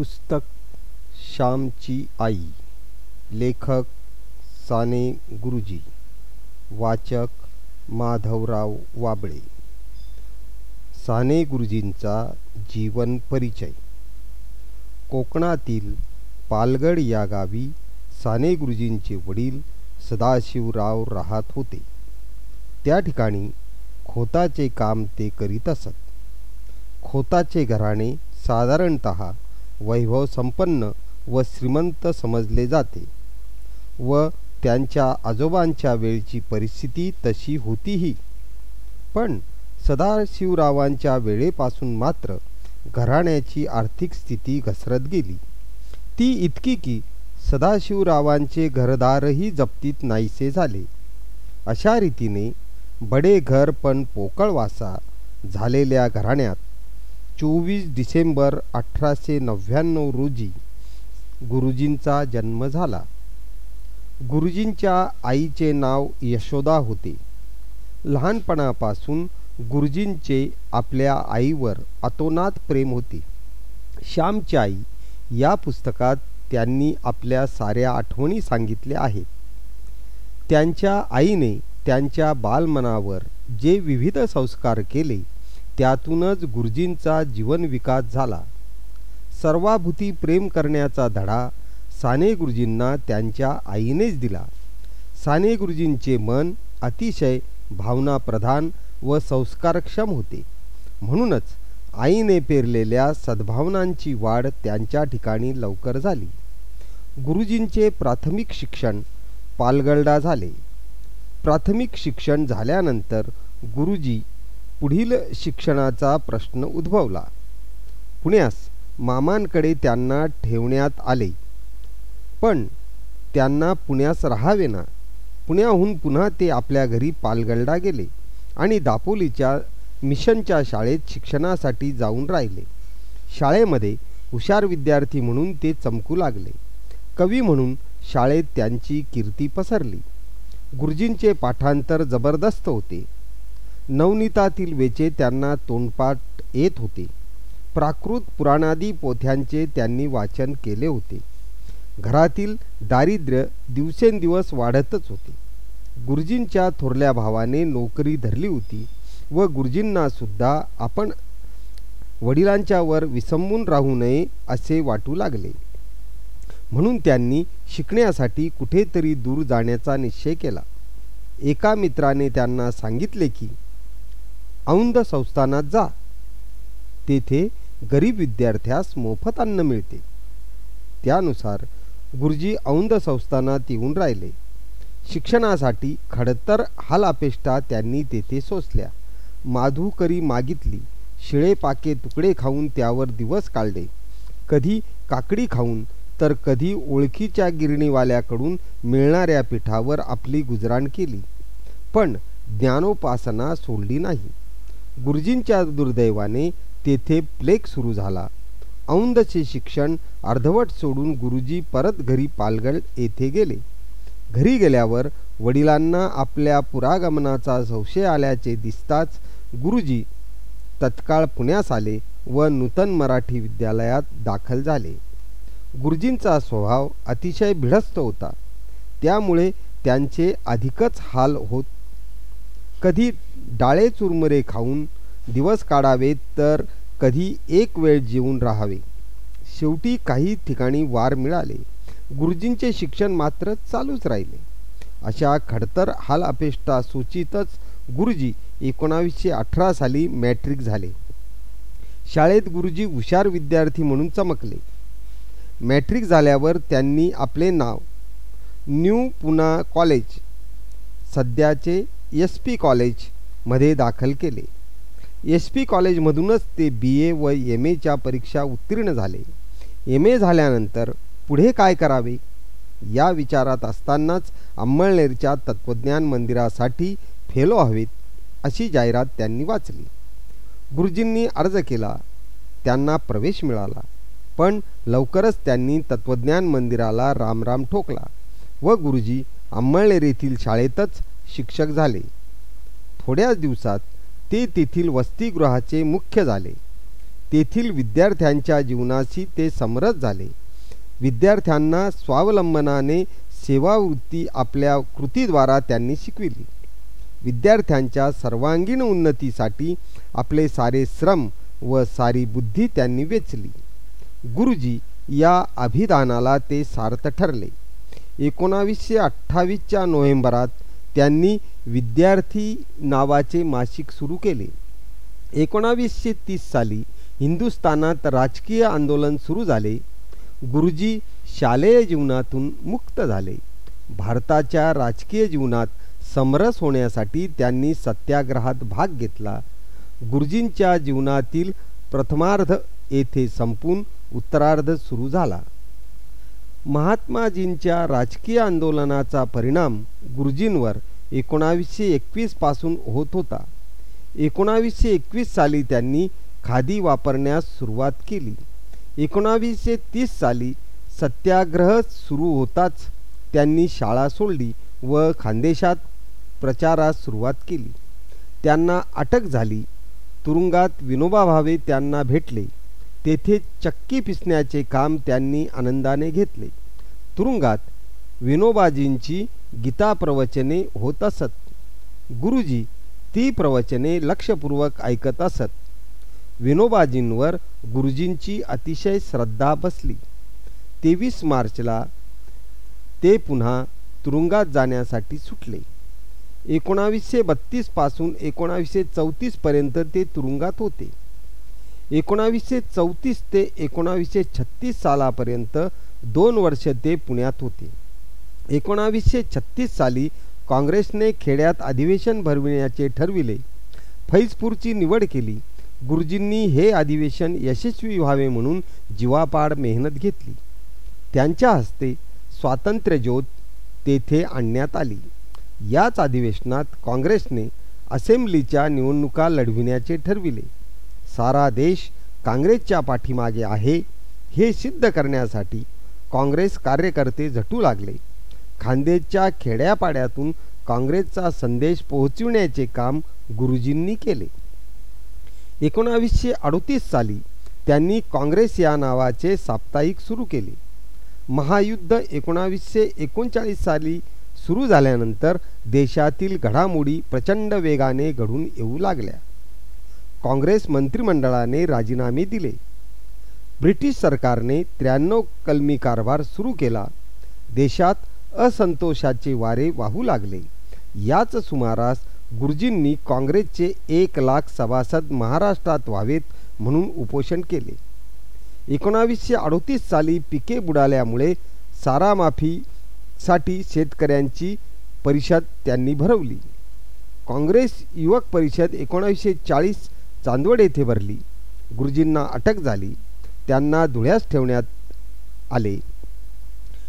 पुस्तक श्यामची आई लेखक साने गुरुजी वाचक माधवराव वाबळे. साने गुरुजींचा जीवन परिचय. कोकणातील पालगड या गावी साने गुरुजींचे वडील सदाशिवराव राहत होते. त्या ठिकाणी खोताचे काम ते करीत असत. खोताचे घराणे साधारणत वैभव संपन्न व श्रीमंत समजले जाते व त्यांच्या आजोबांच्या वेळची परिस्थिती तशी होतीही. पण सदाशिवरावांच्या वेळेपासून मात्र घराण्याची आर्थिक स्थिती घसरत गेली. ती इतकी की सदाशिवरावांचे घरदारही जप्तीत नाहीसे झाले. अशा रीतीने बडे घर पण पोकळवासा झालेल्या घराण्यात चोवीस डिसेंबर अठराशे नव्याण्णव रोजी गुरुजींचा जन्म झाला. गुरुजींच्या आईचे नाव यशोदा होते. लहानपणापासून गुरुजींचे आपल्या आईवर अतोनात प्रेम होते. श्यामची आई या पुस्तकात त्यांनी आपल्या साऱ्या आठवणी सांगितल्या आहेत. त्यांच्या आईने त्यांच्या बालमनावर जे विविध संस्कार केले त्यातूनच गुरुजींचा जीवन विकास झाला. सर्वाभूती प्रेम करण्याचा धडा साने गुरुजींना त्यांच्या आईनेच दिला. साने गुरुजींचे मन अतिशय भावनाप्रधान व संस्कारक्षम होते. म्हणूनच आईने पेरलेल्या सद्भावनांची वाढ त्यांच्या ठिकाणी लवकर झाली. गुरुजींचे प्राथमिक शिक्षण पालगळडा झाले. प्राथमिक शिक्षण झाल्यानंतर गुरुजी पुढील शिक्षणाचा प्रश्न उद्भवला. पुण्यास मामांकडे त्यांना ठेवण्यात आले. पण त्यांना पुण्यास राहावेना. पुण्याहून पुन्हा ते आपल्या घरी पालगल्डा गेले आणि दापोलीच्या मिशनच्या शाळेत शिक्षणासाठी जाऊन राहिले. शाळेमध्ये हुशार विद्यार्थी म्हणून ते चमकू लागले. कवी म्हणून शाळेत त्यांची कीर्ती पसरली. गुरुजींचे पाठांतर जबरदस्त होते. नवनीतातील वेचे त्यांना तोंडपाठ येत होते. प्राकृत पुराणादी पोथ्यांचे त्यांनी वाचन केले होते. घरातील दारिद्र्य दिवसेंदिवस वाढतच होते. गुरुजींच्या थोरल्या भावाने नोकरी धरली होती व गुरुजींनासुद्धा आपण वडिलांच्यावर विसंबून राहू नये असे वाटू लागले. म्हणून त्यांनी शिकण्यासाठी कुठेतरी दूर जाण्याचा निश्चय केला. एका मित्राने त्यांना सांगितले की औंध संस्थानात जा. तेथे गरीब विद्यार्थ्यास मोफत अन्न मिळते. त्यानुसार गुरुजी औंध संस्थानात येऊन राहिले. शिक्षणासाठी खडतर हालापेष्टा त्यांनी तेथे सोसल्या. माधुकरी मागितली. शिळे पाके तुकडे खाऊन त्यावर दिवस काढले. कधी काकडी खाऊन तर कधी ओळखीच्या गिरणीवाल्याकडून मिळणाऱ्या पिठावर आपली गुजराण केली. पण ज्ञानोपासना सोडली नाही. गुरुजींच्या दुर्दैवाने तेथे प्लेग सुरू झाला. औंदचे शिक्षण अर्धवट सोडून गुरुजी परत घरी पालगड येथे गेले. घरी गेल्यावर वडिलांना आपल्या पुरागमनाचा संशय आल्याचे दिसताच गुरुजी तत्काळ पुण्यास आले व नूतन मराठी विद्यालयात दाखल झाले. गुरुजींचा स्वभाव अतिशय भिडस्त होता. त्यामुळे त्यांचे अधिकच हाल होत कधी डाळे चुरमुरे खाऊन दिवस काढावेत तर कधी एक वेळ जेवून राहावे. शेवटी काही ठिकाणी वार मिळाले. गुरुजींचे शिक्षण मात्र चालूच राहिले. अशा खडतर हाल अपेष्टा सूचितच गुरुजी एकोणावीसशे अठरा साली मॅट्रिक झाले. शाळेत गुरुजी हुशार विद्यार्थी म्हणून चमकले. मॅट्रिक झाल्यावर त्यांनी आपले नाव न्यू पुना कॉलेज सध्याचे एस पी कॉलेज मध्ये दाखल केले. एस पी कॉलेजमधूनच ते बी ए व एम एच्या परीक्षा उत्तीर्ण झाले. एम ए झाल्यानंतर पुढे काय करावे? या विचारात असतानाच अंमळनेरच्या तत्त्वज्ञान मंदिरासाठी फेलो हवेत अशी जाहिरात त्यांनी वाचली. गुरुजींनी अर्ज केला. त्यांना प्रवेश मिळाला. पण लवकरच त्यांनी तत्त्वज्ञान मंदिराला रामराम ठोकला व गुरुजी अंमळनेर येथील शाळेतच शिक्षक झाले. थोड्याच दिवसात ते तेथील वसतिगृहाचे मुख्य झाले. तेथील विद्यार्थ्यांच्या जीवनाशी ते समरस झाले. विद्यार्थ्यांना स्वावलंबनाने सेवावृत्ती आपल्या कृतीद्वारा त्यांनी शिकविली. विद्यार्थ्यांच्या सर्वांगीण उन्नतीसाठी आपले सारे श्रम व सारी बुद्धी त्यांनी वेचली. गुरुजी या अभिदानाला ते सार्थ ठरले. एकोणावीसशे अठ्ठावीसच्या नोव्हेंबरात त्यांनी विद्यार्थी नावाचे मासिक सुरू केले. एकोणावीसशे तीस साली हिंदुस्थानात राजकीय आंदोलन सुरू झाले. गुरुजी शालेय जीवनातून मुक्त झाले. भारताच्या राजकीय जीवनात समरस होण्यासाठी त्यांनी सत्याग्रहात भाग घेतला. गुरुजींच्या जीवनातील प्रथमार्ध येथे संपून उत्तरार्ध सुरू झाला. महात्माजींच्या राजकीय आंदोलनाचा परिणाम गुरुजींवर एकोणावीसशे एकवीसपासून होत होता. एकोणावीसशे एकवीस साली त्यांनी खादी वापरण्यास सुरुवात केली. एकोणावीसशे तीस साली सत्याग्रह सुरू होताच त्यांनी शाळा सोडली व खानदेशात प्रचारास सुरुवात केली. त्यांना अटक झाली. तुरुंगात विनोबा भावे त्यांना भेटले. तेथे चक्की पिसण्याचे काम त्यांनी आनंदाने घेतले. तुरुंगात विनोबाजींची गीता प्रवचने होत असत. गुरुजी ती प्रवचने लक्षपूर्वक ऐकत असत. विनोबाजींवर गुरुजींची अतिशय श्रद्धा बसली. तेवीस मार्चला ते पुन्हा तुरुंगात जाण्यासाठी सुटले. एकोणावीसशे बत्तीसपासून एकोणावीसशे चौतीसपर्यंत ते तुरुंगात होते. एकोणावीसशे चौतीस ते एकोणावीसशे छत्तीस सालापर्यंत दोन वर्ष ते पुण्यात होते. एकोणावीसशे छत्तीस साली काँग्रेसने खेड्यात अधिवेशन भरविण्याचे ठरविले. फैजपूरची निवड केली. गुरुजींनी हे अधिवेशन यशस्वी व्हावे म्हणून जीवापाड मेहनत घेतली. त्यांच्या हस्ते स्वातंत्र्यज्योत तेथे आणण्यात आली. याच अधिवेशनात काँग्रेसने असेंब्लीच्या निवडणुका लढविण्याचे ठरविले. सारा देश काँग्रेसच्या पाठीमागे आहे हे सिद्ध करण्यासाठी काँग्रेस कार्यकर्ते झटू लागले. खांदेच्या खेड्यापाड्यातून काँग्रेसचा संदेश पोहोचविण्याचे काम गुरुजींनी केले. एकोणावीसशे अडतीस साली त्यांनी काँग्रेस या नावाचे साप्ताहिक सुरू केले. महायुद्ध एकोणावीसशे एकोणचाळीस साली सुरू झाल्यानंतर देशातील घडामोडी प्रचंड वेगाने घडून येऊ लागल्या. काँग्रेस मंत्रिमंडळाने राजीनामे दिले. ब्रिटिश सरकारने त्र्याण्णव कलमी कारभार सुरू केला. देशात असंतोषाचे वारे वाहू लागले. याच सुमारास गुरुजींनी काँग्रेसचे एक लाख सभासद महाराष्ट्रात व्हावेत म्हणून उपोषण केले. एकोणावीसशे अडतीस साली पिके बुडाल्यामुळे सारामाफीसाठी शेतकऱ्यांची परिषद त्यांनी भरवली. काँग्रेस युवक परिषद एकोणावीसशे चाळीस चांदवड येथे भरली. गुरुजींना अटक झाली. त्यांना धुळ्यास ठेवण्यात आले.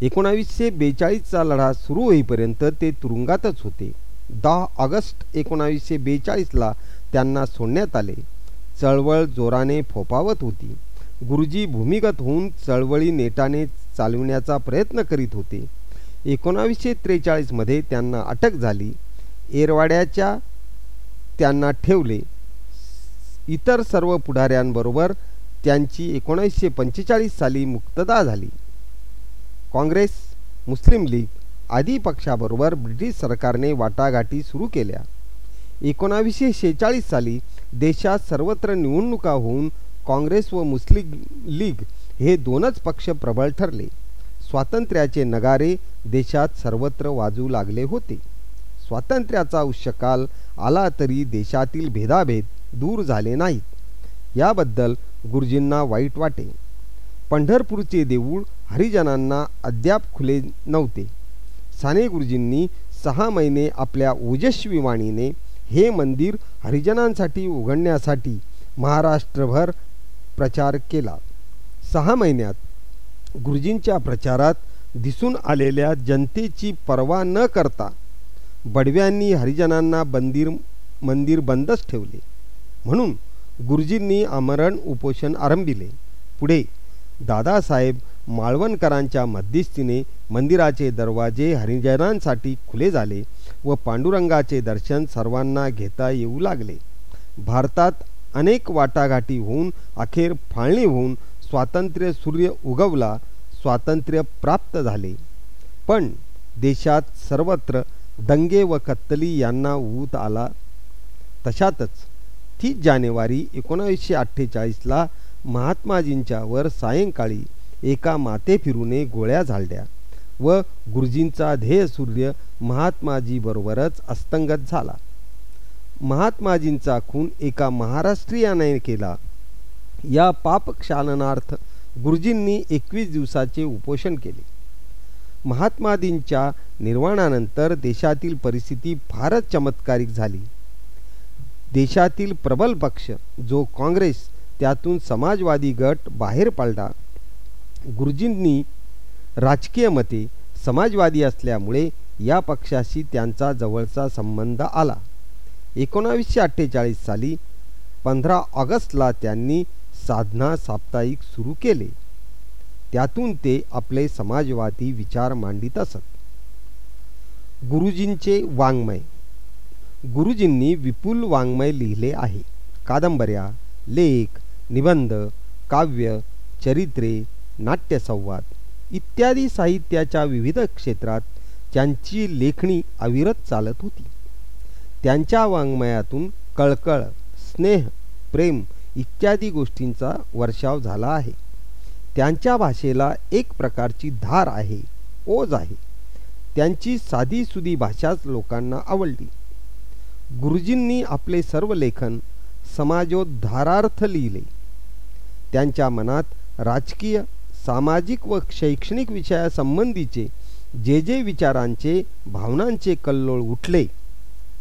एकोणावीसशे बेचाळीसचा लढा सुरू होईपर्यंत ते तुरुंगातच होते. दहा ऑगस्ट एकोणावीसशे बेचाळीसला त्यांना सोडण्यात आले. चळवळ जोराने फोपावत होती. गुरुजी भूमिगत होऊन चळवळी नेटाने चालविण्याचा प्रयत्न करीत होते. एकोणावीसशे त्रेचाळीसमध्ये त्यांना अटक झाली. एरवाड्याच्या त्यांना ठेवले. इतर सर्व पुढाऱ्यांबरोबर त्यांची एकोणीसशे पंचेचाळीस साली मुक्तता झाली. काँग्रेस मुस्लिम लीग आदी पक्षाबरोबर ब्रिटिश सरकारने वाटाघाटी सुरू केल्या. एकोणावीसशे शेहेचाळीस साली देशात सर्वत्र निवडणुका होऊन काँग्रेस व मुस्लिम लीग हे दोनच पक्ष प्रबळ ठरले. स्वातंत्र्याचे नगारे देशात सर्वत्र वाजू लागले होते. स्वातंत्र्याचा उच्चकाल आला तरी देशातील भेदाभेद दूर झाले नाहीत. याबद्दल गुरुजींना वाईट वाटे. पंढरपूरचे देऊळ हरिजनांना अद्याप खुले नव्हते. साने गुरुजींनी सहा महिने आपल्या ओजस्वी वाणीने हे मंदिर हरिजनांसाठी उघडण्यासाठी महाराष्ट्रभर प्रचार केला. सहा महिन्यात गुरुजींच्या प्रचारात दिसून आलेल्या जनतेची पर्वा न करता बडव्यांनी हरिजनांना बंदिर मंदिर बंदच ठेवले. म्हणून गुरुजींनी आमरण उपोषण आरंभिले. पुढे दादासाहेब माळवणकरांच्या मध्यस्थीने मंदिराचे दरवाजे हरिजनांसाठी खुले झाले व पांडुरंगाचे दर्शन सर्वांना घेता येऊ लागले. भारतात अनेक वाटाघाटी होऊन अखेर फाळणी होऊन स्वातंत्र्य सूर्य उगवला स्वातंत्र्य प्राप्त झाले. पण देशात सर्वत्र दंगे व कत्तली यांना ऊत आला. तशातच तीस जानेवारी एकोणावीसशे अठ्ठेचाळीसला महात्माजींच्यावर सायंकाळी एका माते फिरूने गोळ्या झाडल्या व गुरुजींचा ध्येय सूर्य महात्माजीबरोबरच अस्तंगत झाला. महात्माजींचा खून एका महाराष्ट्रीयाने केला. या पापक्षालनार्थ गुरुजींनी एकवीस दिवसाचे उपोषण केले. महात्माजींच्या निर्वाणानंतर देशातील परिस्थिती फारच चमत्कारिक झाली. देशातील प्रबल पक्ष जो काँग्रेस त्यातून समाजवादी गट बाहेर पडला. गुरुजींनी राजकीय मते समाजवादी असल्यामुळे या पक्षाशी त्यांचा जवळचा संबंध आला. एकोणावीसशे अठ्ठेचाळीस साली पंधरा ऑगस्टला त्यांनी साधना साप्ताहिक सुरू केले. त्यातून ते आपले समाजवादी विचार मांडित असत. गुरुजींचे वाङ्मय गुरुजींनी विपुल वाङ्मय लिहिले आहे. कादंबऱ्या लेख निबंध काव्य चरित्रे नाट्यसंवाद इत्यादी साहित्याच्या विविध क्षेत्रात त्यांची लेखणी अविरत चालत होती. त्यांच्या वाङ्मयातून कळकळ स्नेह प्रेम इत्यादी गोष्टींचा वर्षाव झाला आहे. त्यांच्या भाषेला एक प्रकारची धार आहे ओज आहे. त्यांची साधीसुधी भाषाच लोकांना आवडली. गुरुजींनी आपले सर्व लेखन समाजोद्धारार्थ लिहिले. त्यांच्या मनात राजकीय सामाजिक व शैक्षणिक विषयासंबंधीचे जे जे विचारांचे भावनांचे कल्लोळ उठले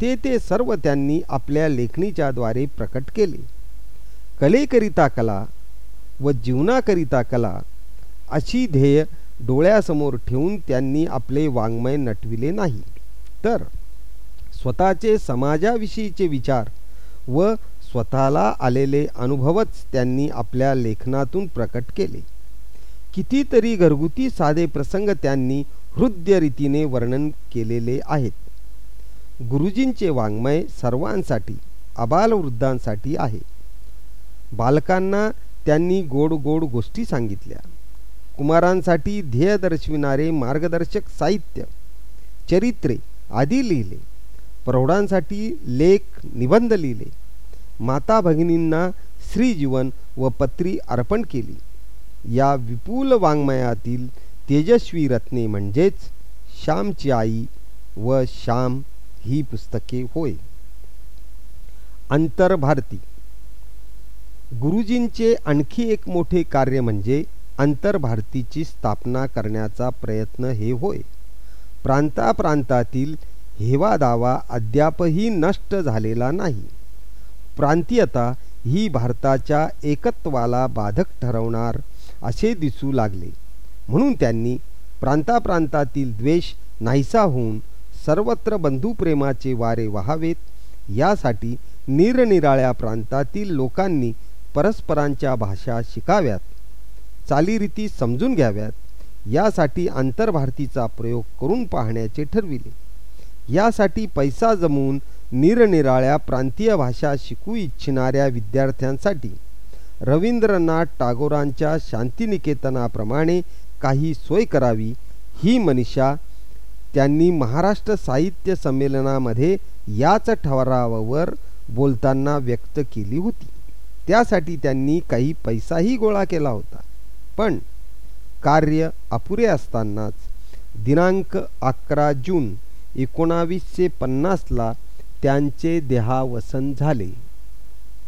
ते ते सर्व त्यांनी आपल्या लेखणीच्याद्वारे प्रकट केले. कलेकरिता कला व जीवनाकरिता कला अशी ध्येय डोळ्यासमोर ठेवून त्यांनी आपले वाङ्मय नटविले नाही. तर स्वतःचे समाजाविषयीचे विचार व स्वतःला आलेले अनुभवच त्यांनी आपल्या लेखनातून प्रकट केले. कितीतरी घरगुती साधे प्रसंग त्यांनी हृदयरीतीने वर्णन केलेले आहेत. गुरुजींचे वाङ्मय सर्वांसाठी अबालवृद्धांसाठी आहे. बालकांना त्यांनी गोड गोड गोष्टी सांगितल्या. कुमारांसाठी ध्येय दर्शविणारे मार्गदर्शक साहित्य चरित्रे आदी लिहिले. प्रौढांसाठी लेख निबंध लिहिले. माता भगिनींना श्रीजीवन व पत्री अर्पण केली. या विपुल वाङ्मयातील तेजस्वी रत्ने म्हणजेच श्यामची आई व श्याम ही पुस्तके होय. आंतरभारती गुरुजींचे आणखी एक मोठे कार्य म्हणजे आंतरभारतीची स्थापना करण्याचा प्रयत्न हे होय. प्रांताप्रांतातील हेवा दावा अद्यापही नष्ट झालेला नाही. प्रांतीयता ही भारताच्या एकत्वाला बाधक ठरवणार असे दिसू लागले. म्हणून त्यांनी प्रांताप्रांतातील द्वेष नाहीसा होऊन सर्वत्र बंधुप्रेमाचे वारे व्हावेत यासाठी निरनिराळ्या प्रांतातील लोकांनी परस्परांच्या भाषा शिकाव्यात चालीरीती समजून घ्याव्यात यासाठी आंतरभारतीचा प्रयोग करून पाहण्याचे ठरविले. यासाठी पैसा जमवून निरनिराळ्या प्रांतीय भाषा शिकू इच्छिणाऱ्या विद्यार्थ्यांसाठी रवींद्रनाथ टागोरांच्या शांतिनिकेतनाप्रमाणे काही सोय करावी ही मनीषा त्यांनी महाराष्ट्र साहित्य संमेलनामध्ये याच ठरावावर बोलताना व्यक्त केली होती. त्यासाठी त्यांनी काही पैसाही गोळा केला होता. पण कार्य अपुरे असतानाच दिनांक अकरा जून एकोणावीसशे पन्नासला त्यांचे देहावसन झाले.